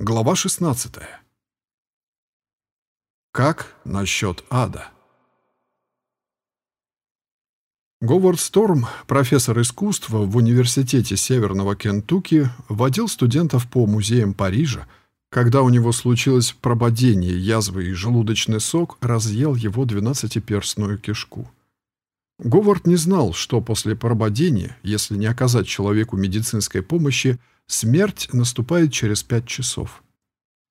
Глава 16. Как насчет ада? Говард Сторм, профессор искусства в Университете Северного Кентукки, водил студентов по музеям Парижа, когда у него случилось прободение язвы и желудочный сок разъел его двенадцатиперстную кишку. Говард не знал, что после прободения, если не оказать человеку медицинской помощи, Смерть наступает через пять часов.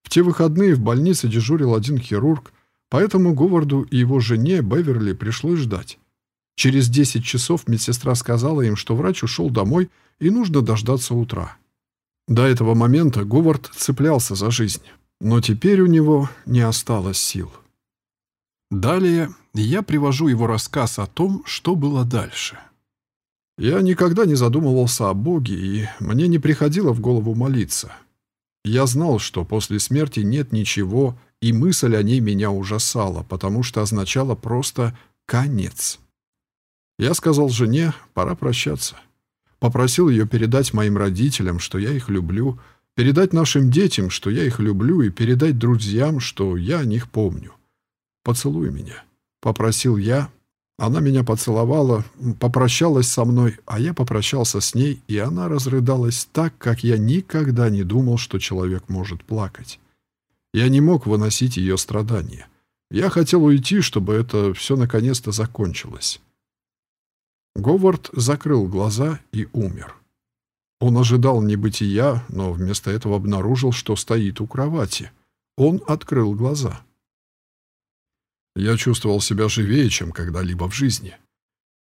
В те выходные в больнице дежурил один хирург, поэтому Говарду и его жене Беверли пришлось ждать. Через 10 часов медсестра сказала им, что врач ушел домой и нужно дождаться утра. До этого момента Говард цеплялся за жизнь, но теперь у него не осталось сил. Далее я привожу его рассказ о том, что было дальше. Я никогда не задумывался о Боге, и мне не приходило в голову молиться. Я знал, что после смерти нет ничего, и мысль о ней меня ужасала, потому что означала просто «конец». Я сказал жене, пора прощаться. Попросил ее передать моим родителям, что я их люблю, передать нашим детям, что я их люблю, и передать друзьям, что я о них помню. «Поцелуй меня», — попросил я, она меня поцеловала, попрощалась со мной, а я попрощался с ней, и она разрыдалась так, как я никогда не думал, что человек может плакать. Я не мог выносить ее страдания. Я хотел уйти, чтобы это все наконец-то закончилось. Говард закрыл глаза и умер. Он ожидал небытия, но вместо этого обнаружил, что стоит у кровати. Он открыл глаза. Я чувствовал себя живее, чем когда-либо в жизни.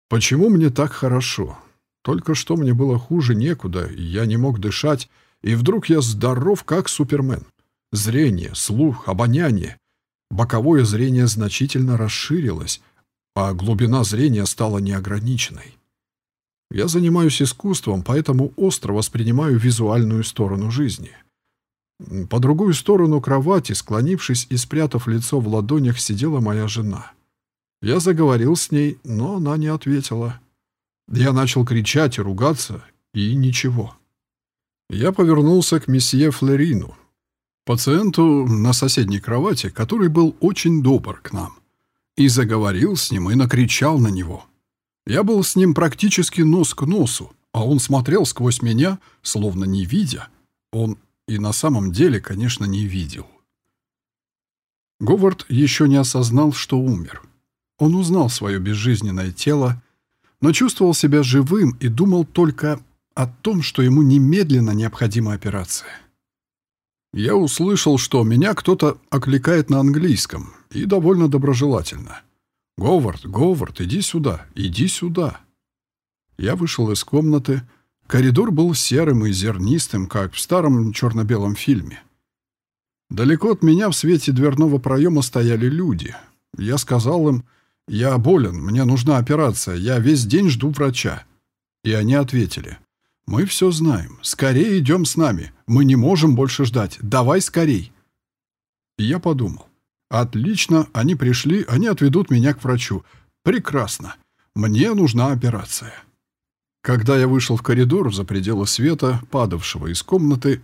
Почему мне так хорошо? Только что мне было хуже некуда, и я не мог дышать, и вдруг я здоров, как Супермен. Зрение, слух, обоняние. Боковое зрение значительно расширилось, а глубина зрения стала неограниченной. Я занимаюсь искусством, поэтому остро воспринимаю визуальную сторону жизни. По другую сторону кровати, склонившись и спрятав лицо в ладонях, сидела моя жена. Я заговорил с ней, но она не ответила. Я начал кричать и ругаться, и ничего. Я повернулся к месье Флерину, пациенту на соседней кровати, который был очень добр к нам, и заговорил с ним и накричал на него. Я был с ним практически нос к носу, а он смотрел сквозь меня, словно не видя. Он и на самом деле, конечно, не видел. Говард еще не осознал, что умер. Он узнал свое безжизненное тело, но чувствовал себя живым и думал только о том, что ему немедленно необходима операция. Я услышал, что меня кто-то окликает на английском, и довольно доброжелательно. «Говард, Говард, иди сюда, иди сюда». Я вышел из комнаты, Коридор был серым и зернистым, как в старом черно-белом фильме. Далеко от меня в свете дверного проема стояли люди. Я сказал им, «Я болен, мне нужна операция, я весь день жду врача». И они ответили, «Мы все знаем, скорее идем с нами, мы не можем больше ждать, давай скорей». И я подумал, «Отлично, они пришли, они отведут меня к врачу. Прекрасно, мне нужна операция». Когда я вышел в коридор за пределы света, падавшего из комнаты,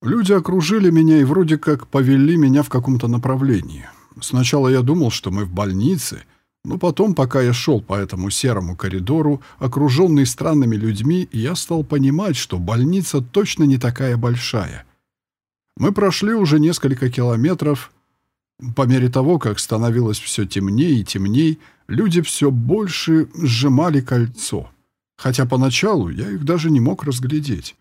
люди окружили меня и вроде как повели меня в каком-то направлении. Сначала я думал, что мы в больнице, но потом, пока я шел по этому серому коридору, окруженный странными людьми, я стал понимать, что больница точно не такая большая. Мы прошли уже несколько километров. По мере того, как становилось все темнее и темней, люди все больше сжимали кольцо — хотя поначалу я их даже не мог разглядеть.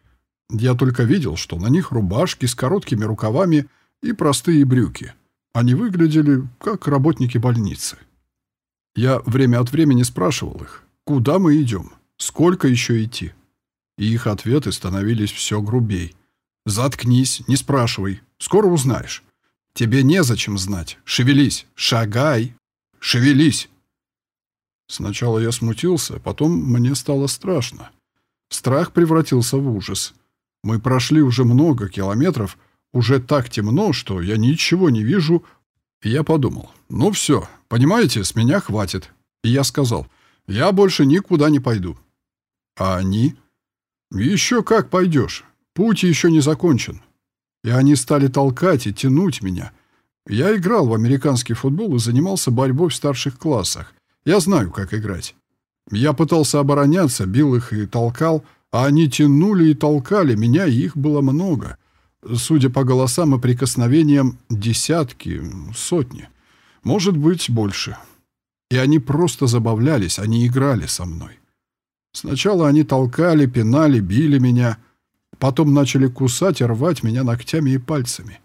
Я только видел, что на них рубашки с короткими рукавами и простые брюки. Они выглядели как работники больницы. Я время от времени спрашивал их, куда мы идем, сколько еще идти. И их ответы становились все грубей. «Заткнись, не спрашивай, скоро узнаешь. Тебе незачем знать. Шевелись, шагай, шевелись». Сначала я смутился, потом мне стало страшно. Страх превратился в ужас. Мы прошли уже много километров, уже так темно, что я ничего не вижу. Я подумал, ну все, понимаете, с меня хватит. И я сказал, я больше никуда не пойду. А они? Еще как пойдешь, путь еще не закончен. и они стали толкать и тянуть меня. Я играл в американский футбол и занимался борьбой в старших классах. Я знаю, как играть. Я пытался обороняться, бил их и толкал, а они тянули и толкали меня, и их было много. Судя по голосам и прикосновениям, десятки, сотни. Может быть, больше. И они просто забавлялись, они играли со мной. Сначала они толкали, пинали, били меня, потом начали кусать и рвать меня ногтями и пальцами.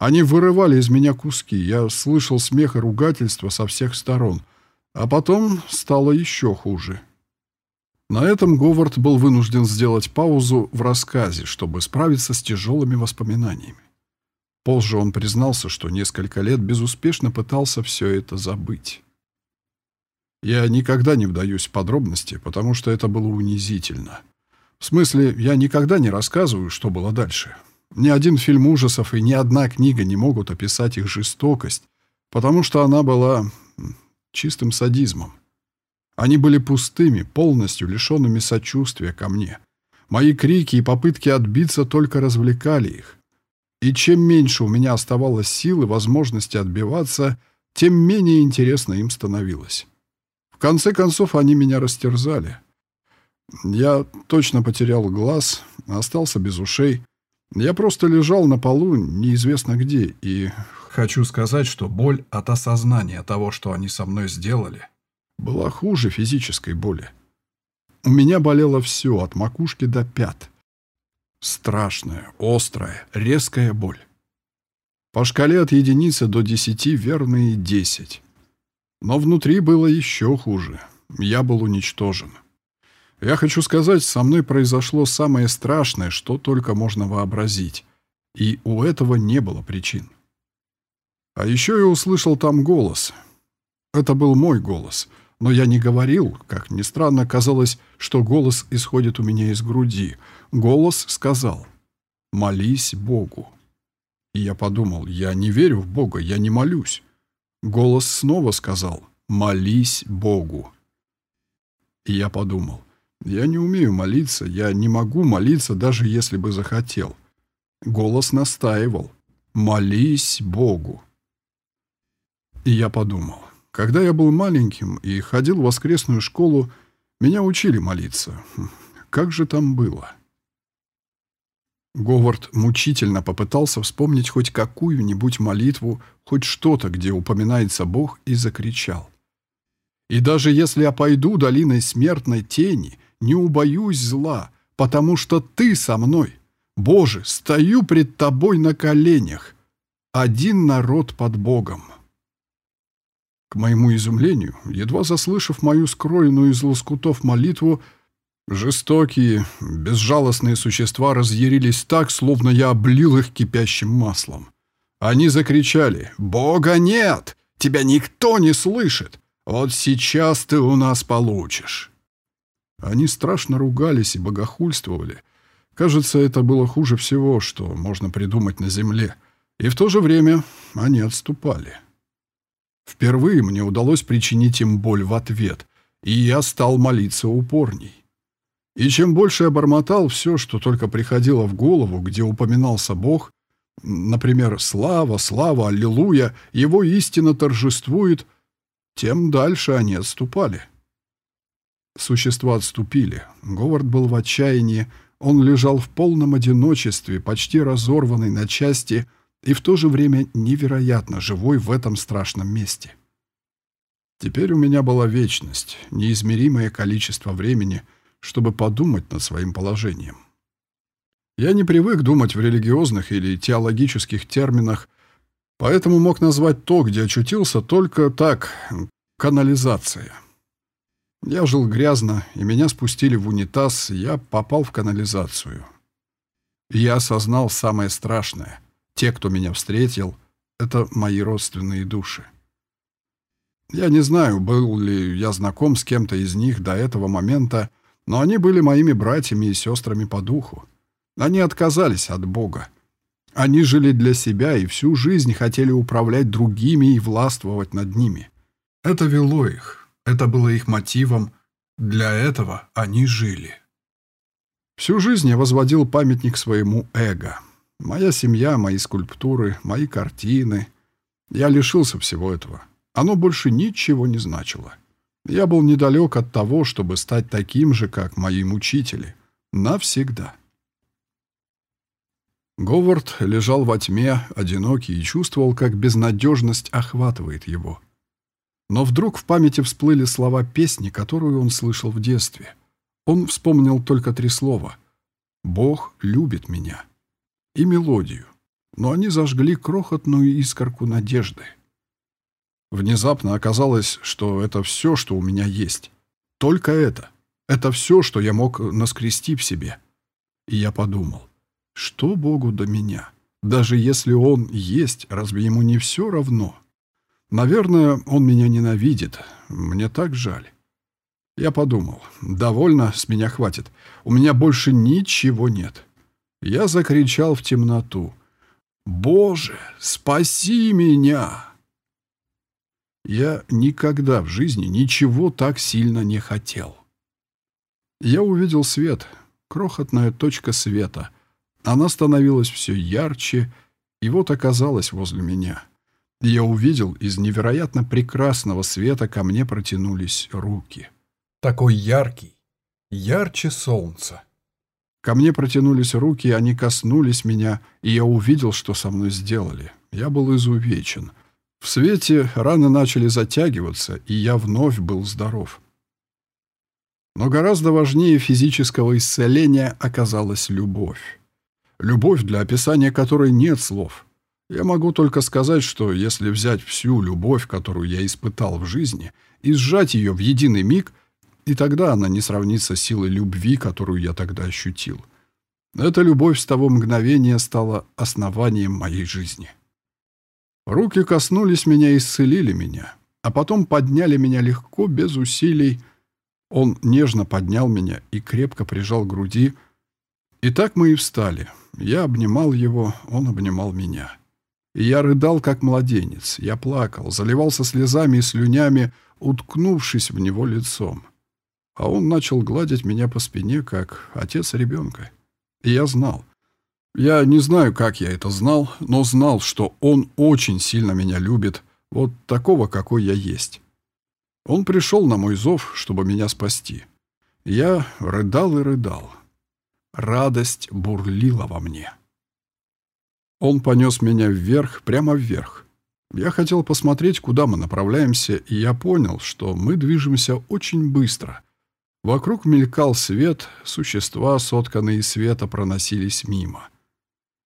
Они вырывали из меня куски, я слышал смех и ругательство со всех сторон. А потом стало еще хуже. На этом Говард был вынужден сделать паузу в рассказе, чтобы справиться с тяжелыми воспоминаниями. Позже он признался, что несколько лет безуспешно пытался все это забыть. Я никогда не вдаюсь в подробности, потому что это было унизительно. В смысле, я никогда не рассказываю, что было дальше. Ни один фильм ужасов и ни одна книга не могут описать их жестокость, потому что она была чистым садизмом. Они были пустыми, полностью лишенными сочувствия ко мне. Мои крики и попытки отбиться только развлекали их. И чем меньше у меня оставалось сил и возможности отбиваться, тем менее интересно им становилось конце концов, они меня растерзали. Я точно потерял глаз, остался без ушей. Я просто лежал на полу неизвестно где, и хочу сказать, что боль от осознания того, что они со мной сделали, была хуже физической боли. У меня болело все, от макушки до пят. Страшная, острая, резкая боль. По шкале от единицы до десяти верные десять. Но внутри было еще хуже. Я был уничтожен. Я хочу сказать, со мной произошло самое страшное, что только можно вообразить. И у этого не было причин. А еще я услышал там голос. Это был мой голос. Но я не говорил, как ни странно, казалось, что голос исходит у меня из груди. Голос сказал «Молись Богу». И я подумал, я не верю в Бога, я не молюсь. Голос снова сказал «Молись Богу». И я подумал, я не умею молиться, я не могу молиться, даже если бы захотел. Голос настаивал «Молись Богу». И я подумал, когда я был маленьким и ходил в воскресную школу, меня учили молиться. Как же там было? Говард мучительно попытался вспомнить хоть какую-нибудь молитву, хоть что-то, где упоминается Бог, и закричал. «И даже если я пойду долиной смертной тени, не убоюсь зла, потому что Ты со мной. Боже, стою пред Тобой на коленях. Один народ под Богом». К моему изумлению, едва заслышав мою скроенную из лоскутов молитву, Жестокие, безжалостные существа разъярились так, словно я облил их кипящим маслом. Они закричали «Бога нет! Тебя никто не слышит! Вот сейчас ты у нас получишь!» Они страшно ругались и богохульствовали. Кажется, это было хуже всего, что можно придумать на земле. И в то же время они отступали. Впервые мне удалось причинить им боль в ответ, и я стал молиться упорней. И чем больше я бормотал все, что только приходило в голову, где упоминался Бог, например, «Слава, слава, аллилуйя, Его истина торжествует», тем дальше они отступали. Существа отступили. Говард был в отчаянии, он лежал в полном одиночестве, почти разорванный на части и в то же время невероятно живой в этом страшном месте. Теперь у меня была вечность, неизмеримое количество времени — чтобы подумать над своим положением. Я не привык думать в религиозных или теологических терминах, поэтому мог назвать то, где очутился, только так — канализация. Я жил грязно, и меня спустили в унитаз, я попал в канализацию. Я осознал самое страшное. Те, кто меня встретил, — это мои родственные души. Я не знаю, был ли я знаком с кем-то из них до этого момента, но они были моими братьями и сестрами по духу. Они отказались от Бога. Они жили для себя и всю жизнь хотели управлять другими и властвовать над ними. Это вело их, это было их мотивом, для этого они жили. Всю жизнь я возводил памятник своему эго. Моя семья, мои скульптуры, мои картины. Я лишился всего этого. Оно больше ничего не значило. Я был недалек от того, чтобы стать таким же, как мои мучители. Навсегда. Говард лежал во тьме, одинокий, и чувствовал, как безнадежность охватывает его. Но вдруг в памяти всплыли слова песни, которую он слышал в детстве. Он вспомнил только три слова. «Бог любит меня» и мелодию, но они зажгли крохотную искорку надежды. Внезапно оказалось, что это все, что у меня есть. Только это. Это все, что я мог наскрести в себе. И я подумал, что Богу до меня? Даже если Он есть, разве Ему не все равно? Наверное, Он меня ненавидит. Мне так жаль. Я подумал, довольно, с меня хватит. У меня больше ничего нет. Я закричал в темноту. «Боже, спаси меня!» Я никогда в жизни ничего так сильно не хотел. Я увидел свет, крохотная точка света. Она становилась все ярче, и вот оказалась возле меня. Я увидел, из невероятно прекрасного света ко мне протянулись руки. Такой яркий, ярче солнца. Ко мне протянулись руки, они коснулись меня, и я увидел, что со мной сделали. Я был изувечен. В свете раны начали затягиваться, и я вновь был здоров. Но гораздо важнее физического исцеления оказалась любовь. Любовь, для описания которой нет слов. Я могу только сказать, что если взять всю любовь, которую я испытал в жизни, и сжать ее в единый миг, и тогда она не сравнится с силой любви, которую я тогда ощутил. Эта любовь с того мгновения стала основанием моей жизни. Руки коснулись меня и исцелили меня, а потом подняли меня легко, без усилий. Он нежно поднял меня и крепко прижал к груди. И так мы и встали. Я обнимал его, он обнимал меня. И я рыдал, как младенец. Я плакал, заливался слезами и слюнями, уткнувшись в него лицом а он начал гладить меня по спине, как отец ребенка. И я знал. Я не знаю, как я это знал, но знал, что он очень сильно меня любит, вот такого, какой я есть. Он пришел на мой зов, чтобы меня спасти. Я рыдал и рыдал. Радость бурлила во мне. Он понес меня вверх, прямо вверх. Я хотел посмотреть, куда мы направляемся, и я понял, что мы движемся очень быстро — Вокруг мелькал свет, существа, сотканные из света, проносились мимо.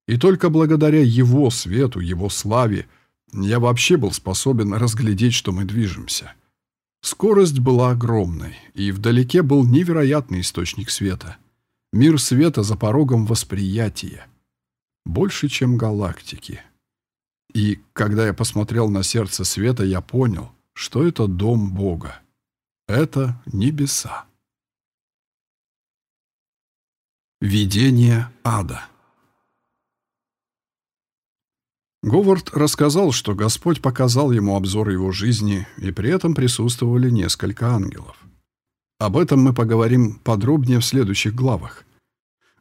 И только благодаря его свету, его славе, я вообще был способен разглядеть, что мы движемся. Скорость была огромной, и вдалеке был невероятный источник света. Мир света за порогом восприятия. Больше, чем галактики. И когда я посмотрел на сердце света, я понял, что это дом Бога. Это небеса. Видение ада Говард рассказал, что Господь показал ему обзор его жизни, и при этом присутствовали несколько ангелов. Об этом мы поговорим подробнее в следующих главах.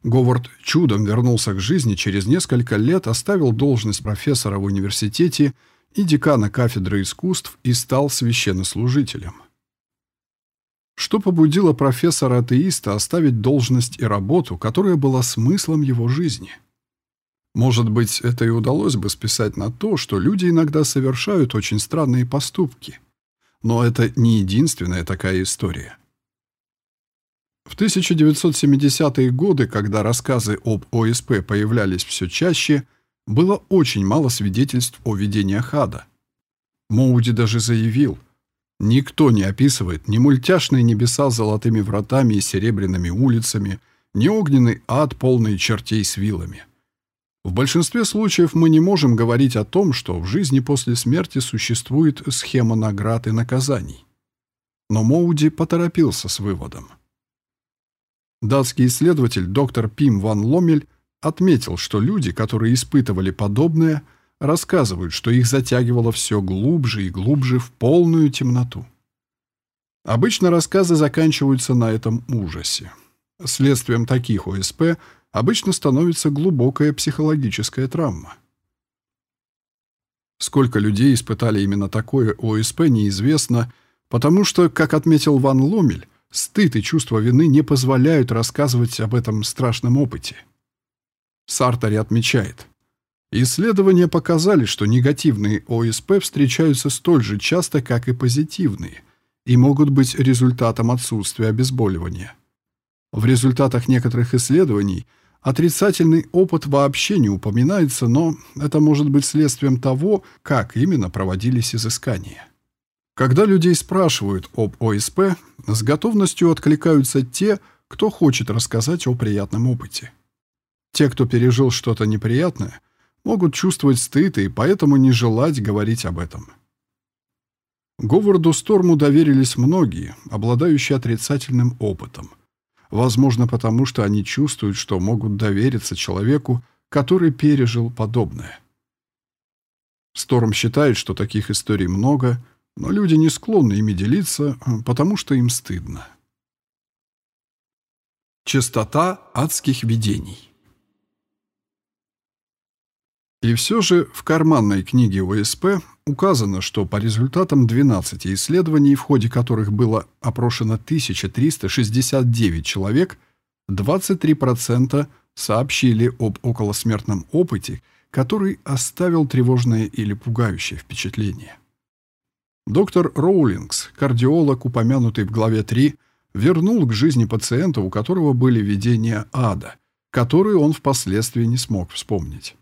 Говард чудом вернулся к жизни через несколько лет, оставил должность профессора в университете и декана кафедры искусств и стал священнослужителем. Что побудило профессора-атеиста оставить должность и работу, которая была смыслом его жизни? Может быть, это и удалось бы списать на то, что люди иногда совершают очень странные поступки. Но это не единственная такая история. В 1970-е годы, когда рассказы об ОСП появлялись все чаще, было очень мало свидетельств о видениях ада. Моуди даже заявил – Никто не описывает ни мультяшные небеса с золотыми вратами и серебряными улицами, ни огненный ад, полный чертей с вилами. В большинстве случаев мы не можем говорить о том, что в жизни после смерти существует схема наград и наказаний. Но Моуди поторопился с выводом. Датский исследователь доктор Пим ван Ломель отметил, что люди, которые испытывали подобное – рассказывают, что их затягивало все глубже и глубже в полную темноту. Обычно рассказы заканчиваются на этом ужасе. Следствием таких ОСП обычно становится глубокая психологическая травма. Сколько людей испытали именно такое ОСП, неизвестно, потому что, как отметил Ван Ломель, стыд и чувство вины не позволяют рассказывать об этом страшном опыте. Сартари отмечает, исследования показали, что негативные ОСП встречаются столь же часто, как и позитивные, и могут быть результатом отсутствия обезболивания. В результатах некоторых исследований – Отрицательный опыт вообще не упоминается, но это может быть следствием того, как именно проводились изыскания. Когда людей спрашивают об ОСП, с готовностью откликаются те, кто хочет рассказать о приятном опыте. Те, кто пережил что-то неприятное, могут чувствовать стыд и поэтому не желать говорить об этом. Говарду Сторму доверились многие, обладающие отрицательным опытом – Возможно, потому что они чувствуют, что могут довериться человеку, который пережил подобное. Сторм считает, что таких историй много, но люди не склонны ими делиться, потому что им стыдно. Частота адских видений И все же в карманной книге ОСП Указано, что по результатам 12 исследований, в ходе которых было опрошено 1369 человек, 23% сообщили об околосмертном опыте, который оставил тревожное или пугающее впечатление. Доктор Роулингс, кардиолог, упомянутый в главе 3, вернул к жизни пациента, у которого были видения ада, которые он впоследствии не смог вспомнить.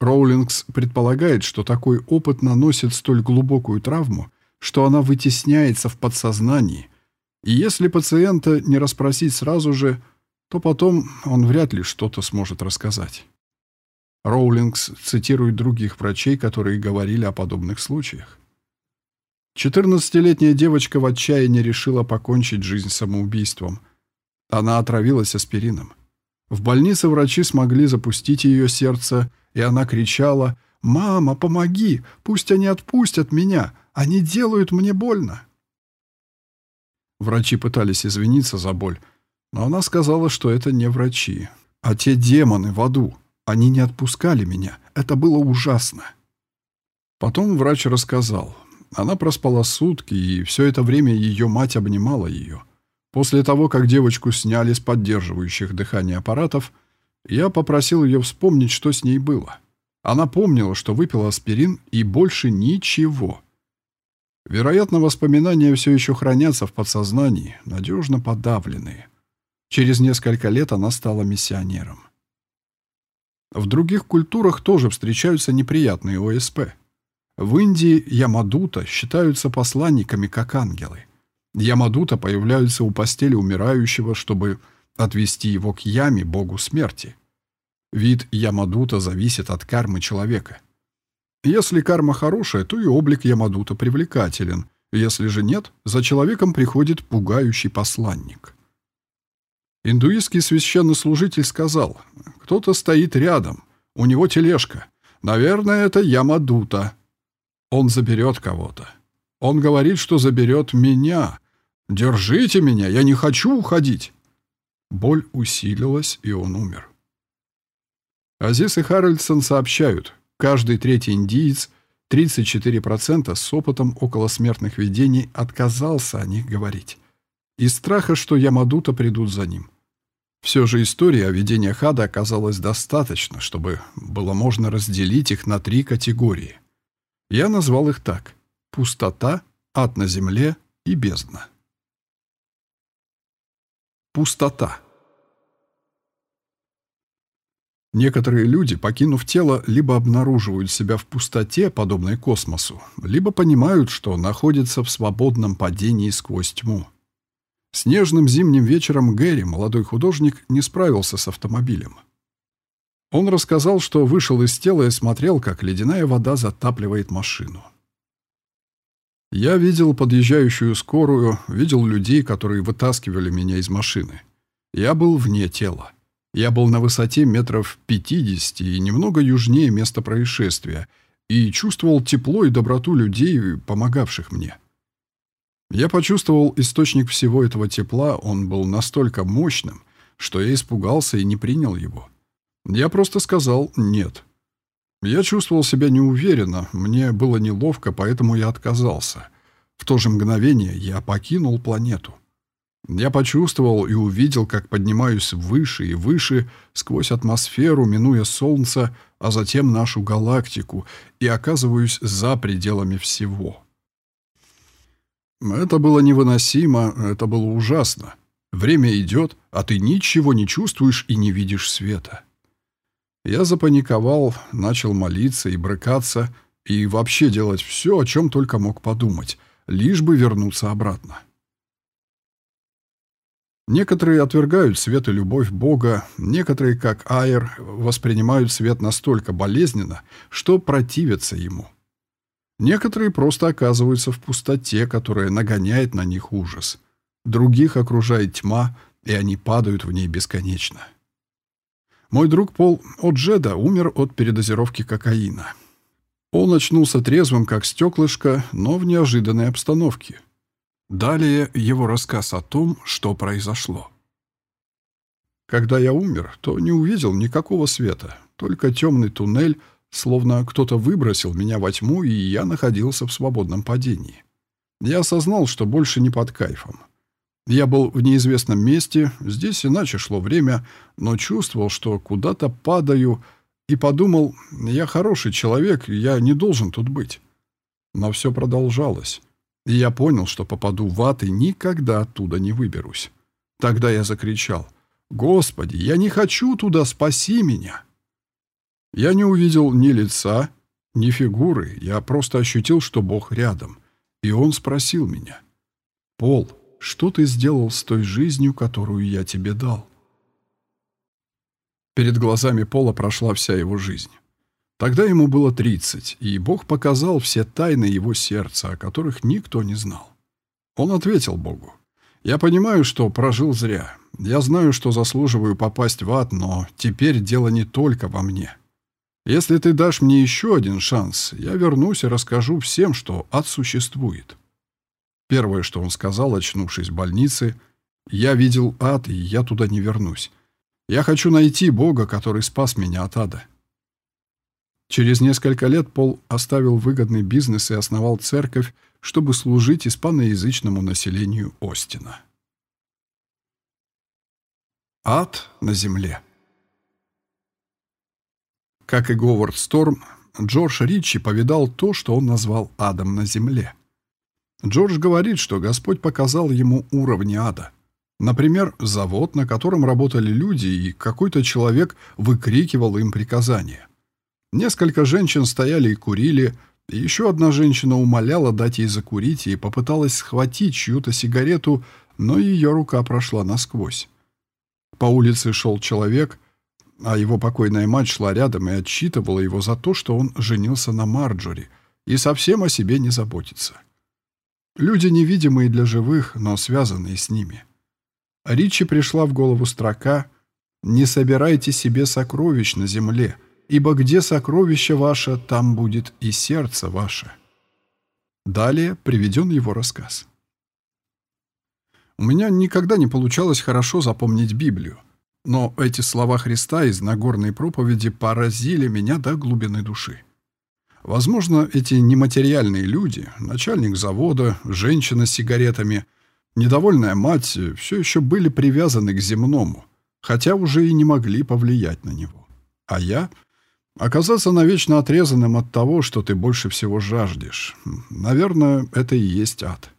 Роулингс предполагает, что такой опыт наносит столь глубокую травму, что она вытесняется в подсознании, и если пациента не расспросить сразу же, то потом он вряд ли что-то сможет рассказать. Роулингс цитирует других врачей, которые говорили о подобных случаях. 14-летняя девочка в отчаянии решила покончить жизнь самоубийством. Она отравилась аспирином. В больнице врачи смогли запустить ее сердце, и она кричала «Мама, помоги! Пусть они отпустят меня! Они делают мне больно!» Врачи пытались извиниться за боль, но она сказала, что это не врачи, а те демоны в аду. Они не отпускали меня. Это было ужасно. Потом врач рассказал. Она проспала сутки, и все это время ее мать обнимала ее. После того, как девочку сняли с поддерживающих дыхание аппаратов, я попросил ее вспомнить, что с ней было. Она помнила, что выпила аспирин и больше ничего. Вероятно, воспоминания все еще хранятся в подсознании, надежно подавленные. Через несколько лет она стала миссионером. В других культурах тоже встречаются неприятные ОСП. В Индии Ямадута считаются посланниками как ангелы. Ямадута появляются у постели умирающего, чтобы отвести его к яме, богу смерти. Вид Ямадута зависит от кармы человека. Если карма хорошая, то и облик Ямадута привлекателен. Если же нет, за человеком приходит пугающий посланник. Индуистский священнослужитель сказал, кто-то стоит рядом, у него тележка. Наверное, это Ямадута. Он заберет кого-то. Он говорит, что заберет меня. Держите меня, я не хочу уходить. Боль усилилась, и он умер. Азис и Харальдсон сообщают, каждый третий индиец, 34% с опытом околосмертных видений отказался о них говорить. Из страха, что Ямадута придут за ним. Все же история о видениях ада оказалась достаточно, чтобы было можно разделить их на три категории. Я назвал их так. Пустота, ад на земле и бездна. Пустота. Некоторые люди, покинув тело, либо обнаруживают себя в пустоте, подобной космосу, либо понимают, что находятся в свободном падении сквозь тьму. Снежным зимним вечером Гэри, молодой художник, не справился с автомобилем. Он рассказал, что вышел из тела и смотрел, как ледяная вода затапливает машину. Я видел подъезжающую скорую, видел людей, которые вытаскивали меня из машины. Я был вне тела. Я был на высоте метров 50 и немного южнее места происшествия, и чувствовал тепло и доброту людей, помогавших мне. Я почувствовал источник всего этого тепла, он был настолько мощным, что я испугался и не принял его. Я просто сказал «нет». Я чувствовал себя неуверенно, мне было неловко, поэтому я отказался. В то же мгновение я покинул планету. Я почувствовал и увидел, как поднимаюсь выше и выше сквозь атмосферу, минуя Солнце, а затем нашу галактику, и оказываюсь за пределами всего. Это было невыносимо, это было ужасно. Время идет, а ты ничего не чувствуешь и не видишь света. Я запаниковал, начал молиться и брыкаться, и вообще делать все, о чем только мог подумать, лишь бы вернуться обратно. Некоторые отвергают свет и любовь Бога, некоторые, как Айр, воспринимают свет настолько болезненно, что противятся ему. Некоторые просто оказываются в пустоте, которая нагоняет на них ужас. Других окружает тьма, и они падают в ней бесконечно. Мой друг Пол О'Джеда умер от передозировки кокаина. Он очнулся трезвым, как стеклышко, но в неожиданной обстановке. Далее его рассказ о том, что произошло. Когда я умер, то не увидел никакого света, только темный туннель, словно кто-то выбросил меня во тьму, и я находился в свободном падении. Я осознал, что больше не под кайфом. Я был в неизвестном месте, здесь иначе шло время, но чувствовал, что куда-то падаю, и подумал, я хороший человек, я не должен тут быть. Но все продолжалось. И я понял, что попаду в ад и никогда оттуда не выберусь. Тогда я закричал, «Господи, я не хочу туда, спаси меня!» Я не увидел ни лица, ни фигуры, я просто ощутил, что Бог рядом. И Он спросил меня, «Пол, что ты сделал с той жизнью, которую я тебе дал?» Перед глазами Пола прошла вся его жизнь. Тогда ему было 30, и Бог показал все тайны его сердца, о которых никто не знал. Он ответил Богу, «Я понимаю, что прожил зря. Я знаю, что заслуживаю попасть в ад, но теперь дело не только во мне. Если ты дашь мне еще один шанс, я вернусь и расскажу всем, что ад существует». Первое, что он сказал, очнувшись в больнице, «Я видел ад, и я туда не вернусь. Я хочу найти Бога, который спас меня от ада». Через несколько лет Пол оставил выгодный бизнес и основал церковь, чтобы служить испаноязычному населению Остина. Ад на земле Как и Говард Сторм, Джордж Ричи повидал то, что он назвал адом на земле. Джордж говорит, что Господь показал ему уровни ада. Например, завод, на котором работали люди, и какой-то человек выкрикивал им приказания – Несколько женщин стояли и курили, и еще одна женщина умоляла дать ей закурить и попыталась схватить чью-то сигарету, но ее рука прошла насквозь. По улице шел человек, а его покойная мать шла рядом и отчитывала его за то, что он женился на Марджори и совсем о себе не заботится. Люди невидимые для живых, но связанные с ними. Ричи пришла в голову строка «Не собирайте себе сокровищ на земле», ибо где сокровище ваше, там будет и сердце ваше». Далее приведен его рассказ. У меня никогда не получалось хорошо запомнить Библию, но эти слова Христа из Нагорной проповеди поразили меня до глубины души. Возможно, эти нематериальные люди, начальник завода, женщина с сигаретами, недовольная мать, все еще были привязаны к земному, хотя уже и не могли повлиять на него. А я Оказаться навечно отрезанным от того, что ты больше всего жаждешь. Наверное, это и есть ад.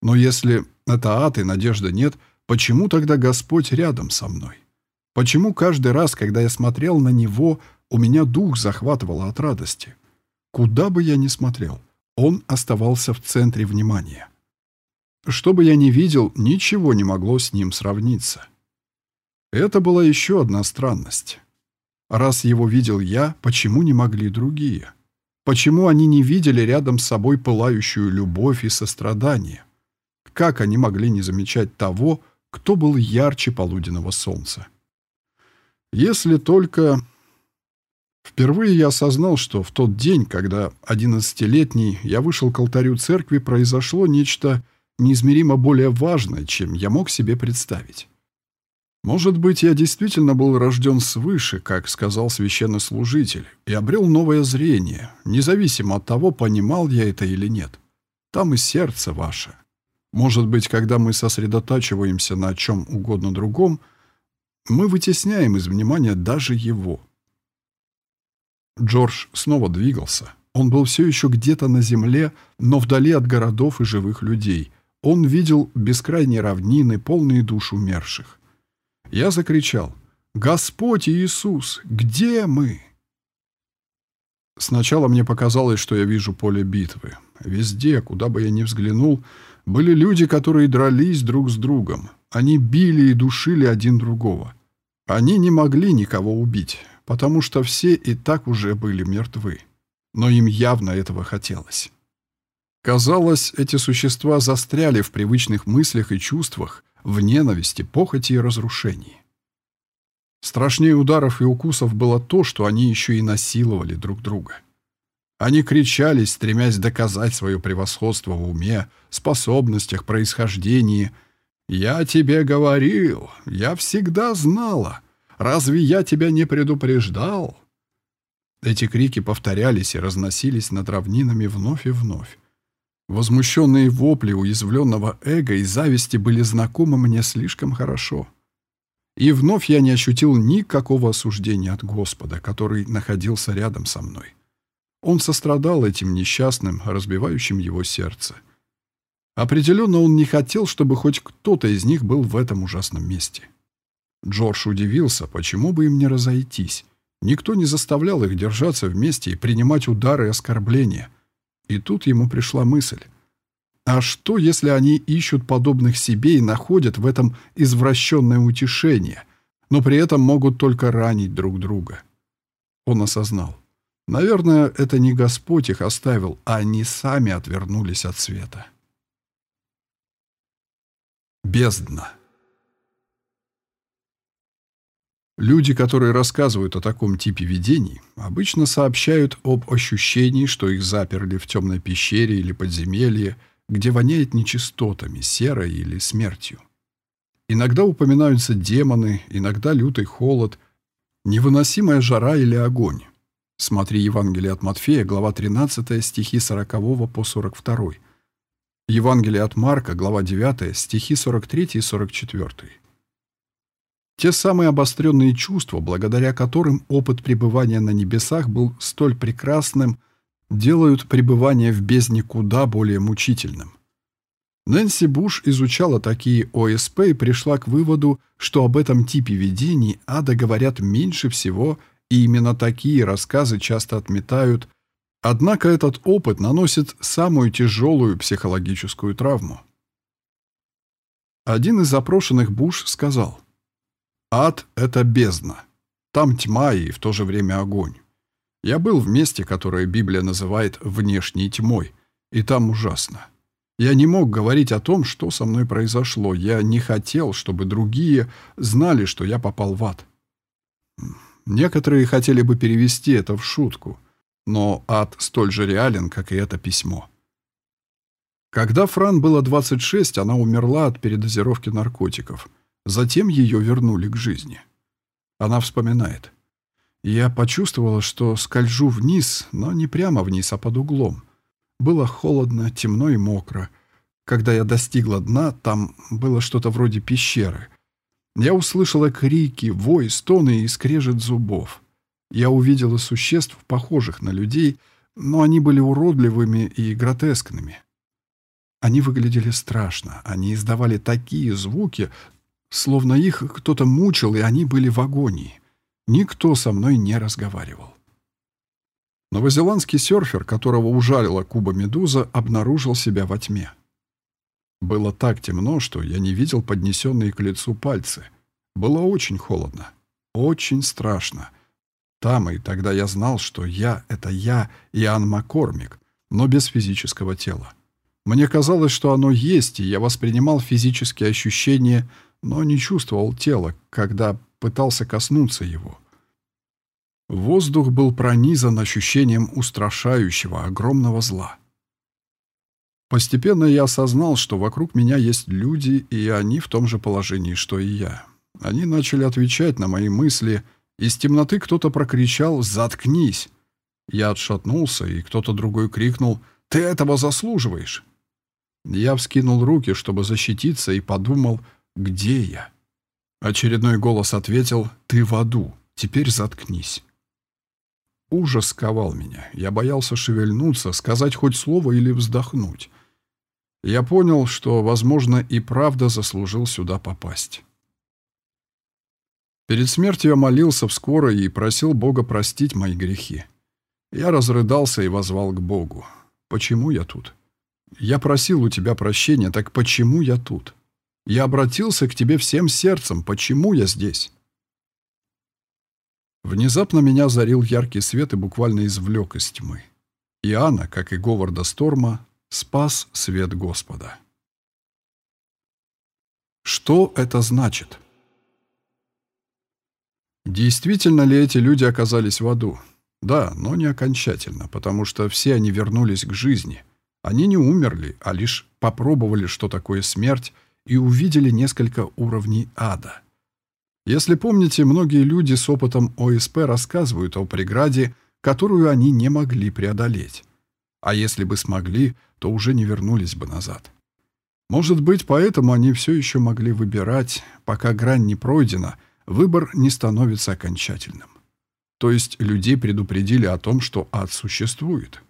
Но если это ад и надежды нет, почему тогда Господь рядом со мной? Почему каждый раз, когда я смотрел на Него, у меня дух захватывал от радости? Куда бы я ни смотрел, Он оставался в центре внимания. Что бы я ни видел, ничего не могло с Ним сравниться. Это была еще одна странность. Раз его видел я, почему не могли другие? Почему они не видели рядом с собой пылающую любовь и сострадание? Как они могли не замечать того, кто был ярче полуденного солнца? Если только... Впервые я осознал, что в тот день, когда одиннадцатилетний я вышел к алтарю церкви, произошло нечто неизмеримо более важное, чем я мог себе представить. Может быть, я действительно был рожден свыше, как сказал священнослужитель, и обрел новое зрение, независимо от того, понимал я это или нет. Там и сердце ваше. Может быть, когда мы сосредотачиваемся на чем угодно другом, мы вытесняем из внимания даже его. Джордж снова двигался. Он был все еще где-то на земле, но вдали от городов и живых людей. Он видел бескрайние равнины, полные душ умерших. Я закричал «Господь Иисус, где мы?» Сначала мне показалось, что я вижу поле битвы. Везде, куда бы я ни взглянул, были люди, которые дрались друг с другом. Они били и душили один другого. Они не могли никого убить, потому что все и так уже были мертвы. Но им явно этого хотелось. Казалось, эти существа застряли в привычных мыслях и чувствах, в ненависти, похоти и разрушении. Страшнее ударов и укусов было то, что они еще и насиловали друг друга. Они кричали, стремясь доказать свое превосходство в уме, способностях, происхождении. «Я тебе говорил, я всегда знала. Разве я тебя не предупреждал?» Эти крики повторялись и разносились над равнинами вновь и вновь. Возмущенные вопли уязвленного эго и зависти были знакомы мне слишком хорошо. И вновь я не ощутил никакого осуждения от Господа, который находился рядом со мной. Он сострадал этим несчастным, разбивающим его сердце. Определенно он не хотел, чтобы хоть кто-то из них был в этом ужасном месте. Джордж удивился, почему бы им не разойтись. Никто не заставлял их держаться вместе и принимать удары и оскорбления. И тут ему пришла мысль. А что, если они ищут подобных себе и находят в этом извращенное утешение, но при этом могут только ранить друг друга? Он осознал. Наверное, это не Господь их оставил, а они сами отвернулись от света. Бездна. Люди, которые рассказывают о таком типе видений, обычно сообщают об ощущении, что их заперли в темной пещере или подземелье, где воняет нечистотами, серой или смертью. Иногда упоминаются демоны, иногда лютый холод, невыносимая жара или огонь. Смотри Евангелие от Матфея, глава 13, стихи 40 по 42. Евангелие от Марка, глава 9, стихи 43 и 44. Те самые обостренные чувства, благодаря которым опыт пребывания на небесах был столь прекрасным, делают пребывание в бездне куда более мучительным. Нэнси Буш изучала такие ОСП и пришла к выводу, что об этом типе видений ада говорят меньше всего, и именно такие рассказы часто отметают, однако этот опыт наносит самую тяжелую психологическую травму. Один из запрошенных Буш сказал, Ад — это бездна. Там тьма и в то же время огонь. Я был в месте, которое Библия называет внешней тьмой, и там ужасно. Я не мог говорить о том, что со мной произошло. Я не хотел, чтобы другие знали, что я попал в ад. Некоторые хотели бы перевести это в шутку, но ад столь же реален, как и это письмо. Когда Фран было 26, она умерла от передозировки наркотиков — Затем ее вернули к жизни. Она вспоминает. Я почувствовала, что скольжу вниз, но не прямо вниз, а под углом. Было холодно, темно и мокро. Когда я достигла дна, там было что-то вроде пещеры. Я услышала крики, вой, стоны и скрежет зубов. Я увидела существ, похожих на людей, но они были уродливыми и гротескными. Они выглядели страшно. Они издавали такие звуки, Словно их кто-то мучил, и они были в агонии. Никто со мной не разговаривал. Новозеландский серфер, которого ужалила Куба-медуза, обнаружил себя во тьме. Было так темно, что я не видел поднесенные к лицу пальцы. Было очень холодно. Очень страшно. Там и тогда я знал, что я — это я, Иоанн Маккормик, но без физического тела. Мне казалось, что оно есть, и я воспринимал физические ощущения но не чувствовал тела, когда пытался коснуться его. Воздух был пронизан ощущением устрашающего, огромного зла. Постепенно я осознал, что вокруг меня есть люди, и они в том же положении, что и я. Они начали отвечать на мои мысли. Из темноты кто-то прокричал «Заткнись!». Я отшатнулся, и кто-то другой крикнул «Ты этого заслуживаешь!». Я вскинул руки, чтобы защититься, и подумал «Где я?». Очередной голос ответил «Ты в аду, теперь заткнись». Ужас сковал меня. Я боялся шевельнуться, сказать хоть слово или вздохнуть. Я понял, что, возможно, и правда заслужил сюда попасть. Перед смертью я молился в скорой и просил Бога простить мои грехи. Я разрыдался и возвал к Богу. «Почему я тут? Я просил у тебя прощения, так почему я тут? Я обратился к тебе всем сердцем, почему я здесь?» Внезапно меня зарил яркий свет и буквально извлек из тьмы. Иоанна, как и Говарда Сторма, спас свет Господа. Что это значит? Действительно ли эти люди оказались в аду? Да, но не окончательно, потому что все они вернулись к жизни. Они не умерли, а лишь попробовали, что такое смерть, и увидели несколько уровней ада. Если помните, многие люди с опытом ОСП рассказывают о преграде, которую они не могли преодолеть. А если бы смогли, то уже не вернулись бы назад. Может быть, поэтому они все еще могли выбирать, пока грань не пройдена, выбор не становится окончательным. То есть людей предупредили о том, что ад существует.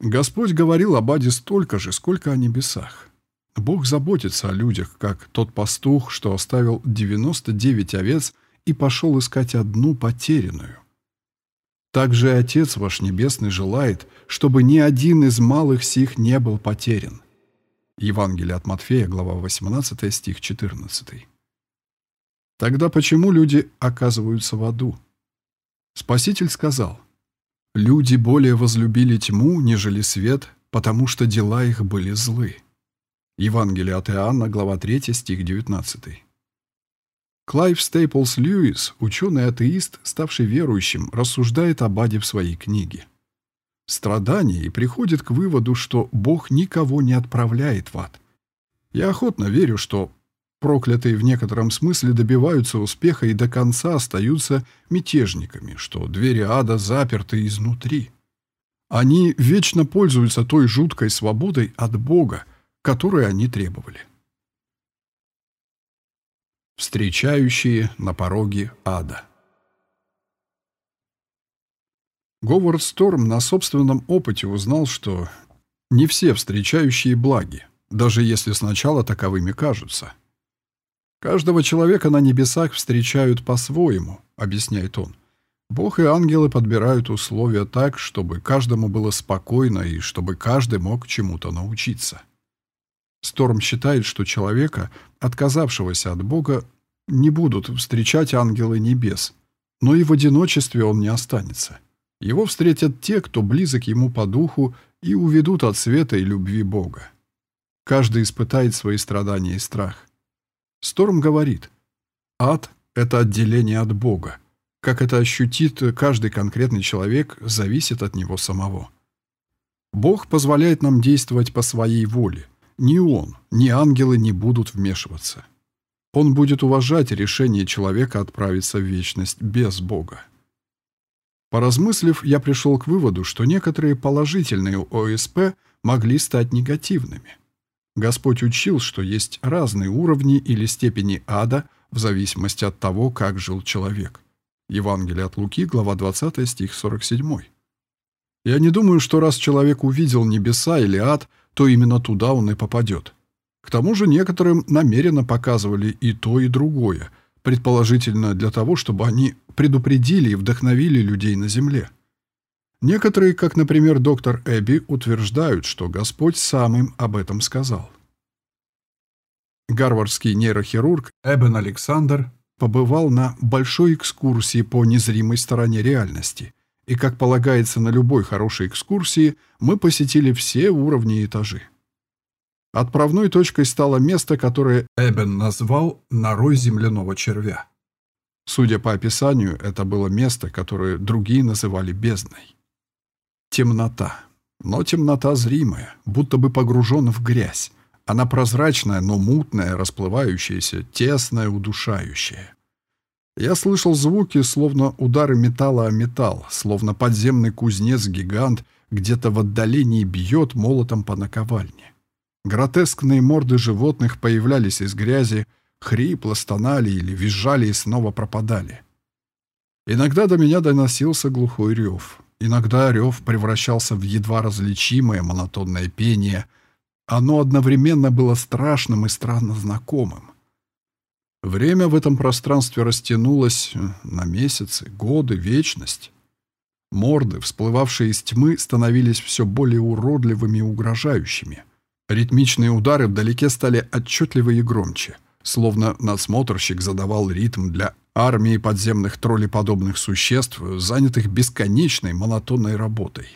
Господь говорил об аде столько же, сколько о небесах. Бог заботится о людях, как тот пастух, что оставил 99 овец и пошел искать одну потерянную. Также Отец ваш Небесный желает, чтобы ни один из малых сих не был потерян. Евангелие от Матфея, глава 18, стих 14. Тогда почему люди оказываются в аду? Спаситель сказал, «Люди более возлюбили тьму, нежели свет, потому что дела их были злы». Евангелие от Иоанна, глава 3, стих 19. Клайв Стейплс Льюис, ученый-атеист, ставший верующим, рассуждает об аде в своей книге. Страдание и приходит к выводу, что Бог никого не отправляет в ад. Я охотно верю, что проклятые в некотором смысле добиваются успеха и до конца остаются мятежниками, что двери ада заперты изнутри. Они вечно пользуются той жуткой свободой от Бога, которые они требовали. Встречающие на пороге ада. Говард Сторм на собственном опыте узнал, что не все встречающие благи, даже если сначала таковыми кажутся. Каждого человека на небесах встречают по-своему, объясняет он. Бог и ангелы подбирают условия так, чтобы каждому было спокойно и чтобы каждый мог чему-то научиться. Сторм считает, что человека, отказавшегося от Бога, не будут встречать ангелы небес, но и в одиночестве он не останется. Его встретят те, кто близок ему по духу, и уведут от света и любви Бога. Каждый испытает свои страдания и страх. Сторм говорит, ад — это отделение от Бога. Как это ощутит каждый конкретный человек, зависит от него самого. Бог позволяет нам действовать по своей воле, ни он, ни ангелы не будут вмешиваться. Он будет уважать решение человека отправиться в вечность без Бога. Поразмыслив, я пришел к выводу, что некоторые положительные ОСП могли стать негативными. Господь учил, что есть разные уровни или степени ада в зависимости от того, как жил человек. Евангелие от Луки, глава 20, стих 47. Я не думаю, что раз человек увидел небеса или ад – то именно туда он и попадет. К тому же некоторым намеренно показывали и то, и другое, предположительно для того, чтобы они предупредили и вдохновили людей на земле. Некоторые, как, например, доктор Эбби, утверждают, что Господь сам им об этом сказал. Гарвардский нейрохирург Эбен Александр побывал на большой экскурсии по незримой стороне реальности – и, как полагается на любой хорошей экскурсии, мы посетили все уровни и этажи. Отправной точкой стало место, которое Эбен назвал «норой земляного червя». Судя по описанию, это было место, которое другие называли бездной. Темнота. Но темнота зримая, будто бы погружен в грязь, Она прозрачная, но мутная, расплывающаяся, тесная, удушающая. Я слышал звуки, словно удары металла о металл, словно подземный кузнец-гигант где-то в отдалении бьет молотом по наковальне. Гротескные морды животных появлялись из грязи, хрипло стонали или визжали и снова пропадали. Иногда до меня доносился глухой рев. Иногда рев превращался в едва различимое монотонное пение. Оно одновременно было страшным и странно знакомым. Время в этом пространстве растянулось на месяцы, годы, вечность. Морды, всплывавшие из тьмы, становились все более уродливыми и угрожающими. Ритмичные удары вдалеке стали отчетливее и громче, словно надсмотрщик задавал ритм для армии подземных троллеподобных существ, занятых бесконечной монотонной работой.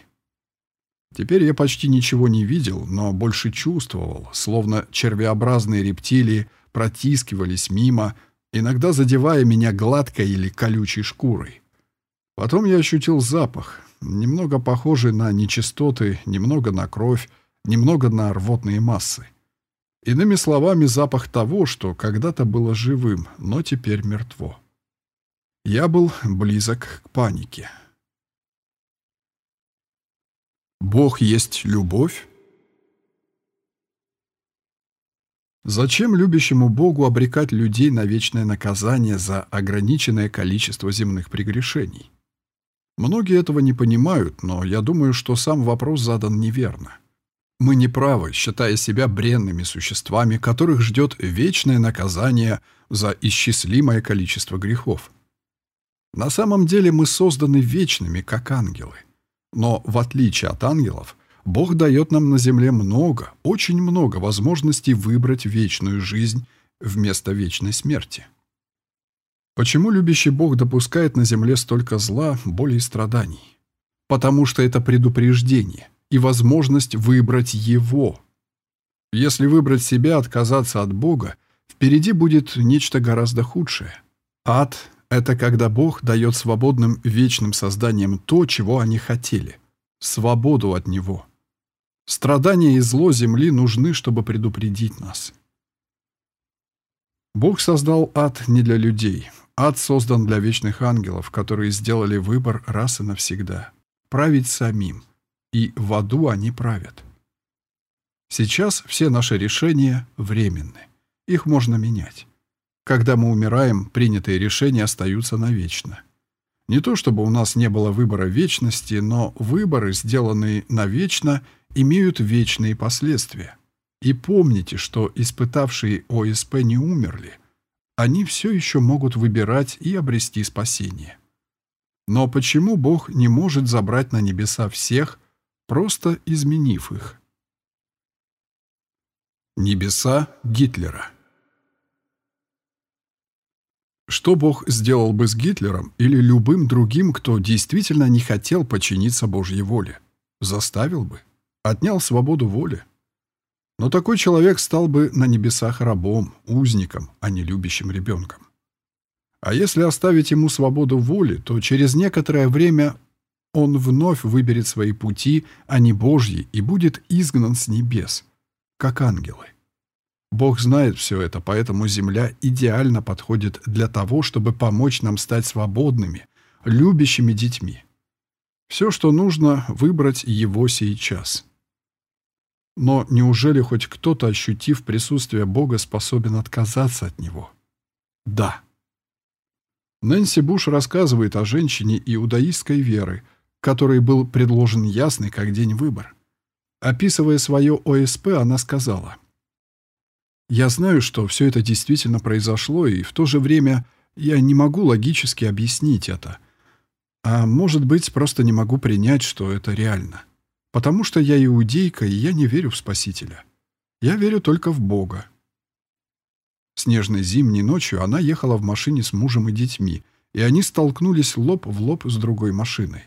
Теперь я почти ничего не видел, но больше чувствовал, словно червеобразные рептилии протискивались мимо, иногда задевая меня гладкой или колючей шкурой. Потом я ощутил запах, немного похожий на нечистоты, немного на кровь, немного на рвотные массы. Иными словами, запах того, что когда-то было живым, но теперь мертво. Я был близок к панике. Бог есть любовь? Зачем любящему Богу обрекать людей на вечное наказание за ограниченное количество земных прегрешений? Многие этого не понимают, но я думаю, что сам вопрос задан неверно. Мы не правы, считая себя бренными существами, которых ждет вечное наказание за исчислимое количество грехов. На самом деле мы созданы вечными, как ангелы. Но в отличие от ангелов, Бог дает нам на земле много, очень много возможностей выбрать вечную жизнь вместо вечной смерти. Почему любящий Бог допускает на земле столько зла, боли и страданий? Потому что это предупреждение и возможность выбрать Его. Если выбрать себя, отказаться от Бога, впереди будет нечто гораздо худшее. Ад — это когда Бог дает свободным вечным созданиям то, чего они хотели — свободу от Него. Страдания и зло земли нужны, чтобы предупредить нас. Бог создал ад не для людей, Ад создан для вечных ангелов, которые сделали выбор раз и навсегда. Править самим. И в аду они правят. Сейчас все наши решения временны. Их можно менять. Когда мы умираем, принятые решения остаются навечно. Не то чтобы у нас не было выбора вечности, но выборы, сделанные навечно, имеют вечные последствия. И помните, что испытавшие ОСП не умерли – они все еще могут выбирать и обрести спасение. Но почему Бог не может забрать на небеса всех, просто изменив их? Небеса Гитлера Что Бог сделал бы с Гитлером или любым другим, кто действительно не хотел подчиниться Божьей воле? Заставил бы? Отнял свободу воли? Но такой человек стал бы на небесах рабом, узником, а не любящим ребенком. А если оставить ему свободу воли, то через некоторое время он вновь выберет свои пути, а не Божьи, и будет изгнан с небес, как ангелы. Бог знает все это, поэтому земля идеально подходит для того, чтобы помочь нам стать свободными, любящими детьми. Все, что нужно, выбрать его сейчас. Но неужели хоть кто-то, ощутив присутствие Бога, способен отказаться от Него? Да. Нэнси Буш рассказывает о женщине иудаистской веры, которой был предложен ясный как день выбор. Описывая свое ОСП, она сказала, «Я знаю, что все это действительно произошло, и в то же время я не могу логически объяснить это. А может быть, просто не могу принять, что это реально. Потому что я иудейка, и я не верю в Спасителя. Я верю только в Бога. Снежной зимней ночью она ехала в машине с мужем и детьми, и они столкнулись лоб в лоб с другой машиной.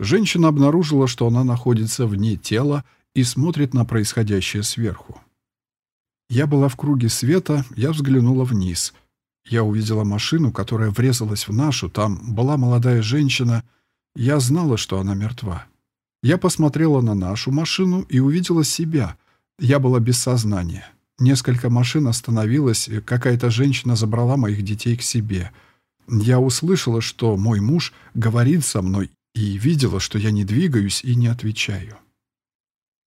Женщина обнаружила, что она находится вне тела и смотрит на происходящее сверху. Я была в круге света, я взглянула вниз. Я увидела машину, которая врезалась в нашу, там была молодая женщина. Я знала, что она мертва. Я посмотрела на нашу машину и увидела себя. Я была без сознания. Несколько машин остановилось, какая-то женщина забрала моих детей к себе. Я услышала, что мой муж говорит со мной, и видела, что я не двигаюсь и не отвечаю.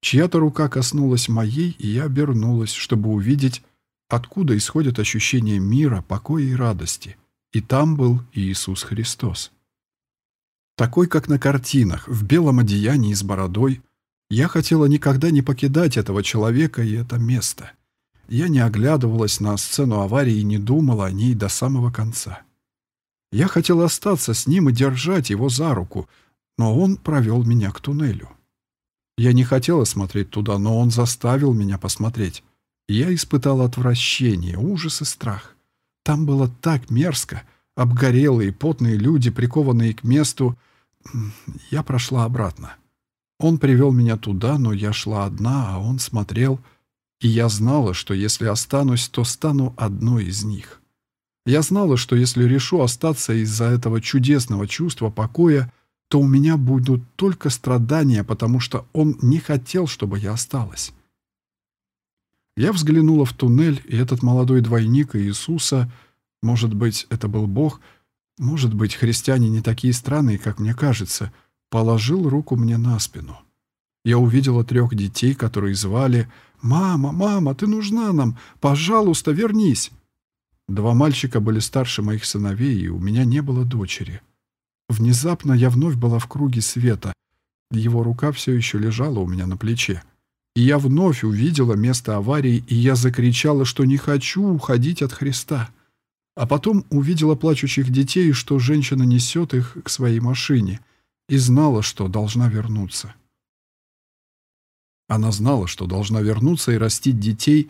Чья-то рука коснулась моей, и я обернулась, чтобы увидеть, откуда исходит ощущение мира, покоя и радости. И там был Иисус Христос. Такой, как на картинах, в белом одеянии с бородой. Я хотела никогда не покидать этого человека и это место. Я не оглядывалась на сцену аварии и не думала о ней до самого конца. Я хотела остаться с ним и держать его за руку, но он провел меня к туннелю. Я не хотела смотреть туда, но он заставил меня посмотреть. Я испытала отвращение, ужас и страх. Там было так мерзко. Обгорелые, потные люди, прикованные к месту. Я прошла обратно. Он привел меня туда, но я шла одна, а он смотрел — и я знала, что если останусь, то стану одной из них. Я знала, что если решу остаться из-за этого чудесного чувства покоя, то у меня будут только страдания, потому что он не хотел, чтобы я осталась. Я взглянула в туннель, и этот молодой двойник Иисуса, может быть, это был Бог, может быть, христиане не такие странные, как мне кажется, положил руку мне на спину. Я увидела трех детей, которые звали «Мама, мама, ты нужна нам! Пожалуйста, вернись!» Два мальчика были старше моих сыновей, и у меня не было дочери. Внезапно я вновь была в круге света. Его рука все еще лежала у меня на плече. И я вновь увидела место аварии, и я закричала, что не хочу уходить от Христа. А потом увидела плачущих детей, что женщина несет их к своей машине, и знала, что должна вернуться. Она знала, что должна вернуться и растить детей.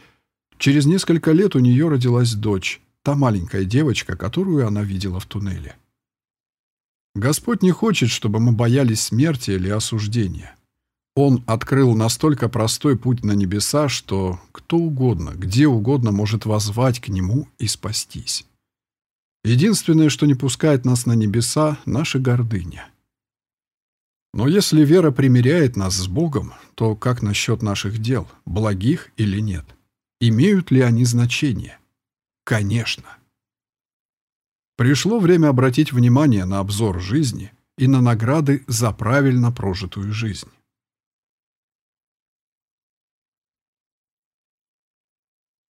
Через несколько лет у нее родилась дочь, та маленькая девочка, которую она видела в туннеле. Господь не хочет, чтобы мы боялись смерти или осуждения. Он открыл настолько простой путь на небеса, что кто угодно, где угодно может возвать к Нему и спастись. Единственное, что не пускает нас на небеса — наша гордыня. Но если вера примиряет нас с Богом, то как насчет наших дел, благих или нет? Имеют ли они значение? Конечно. Пришло время обратить внимание на обзор жизни и на награды за правильно прожитую жизнь.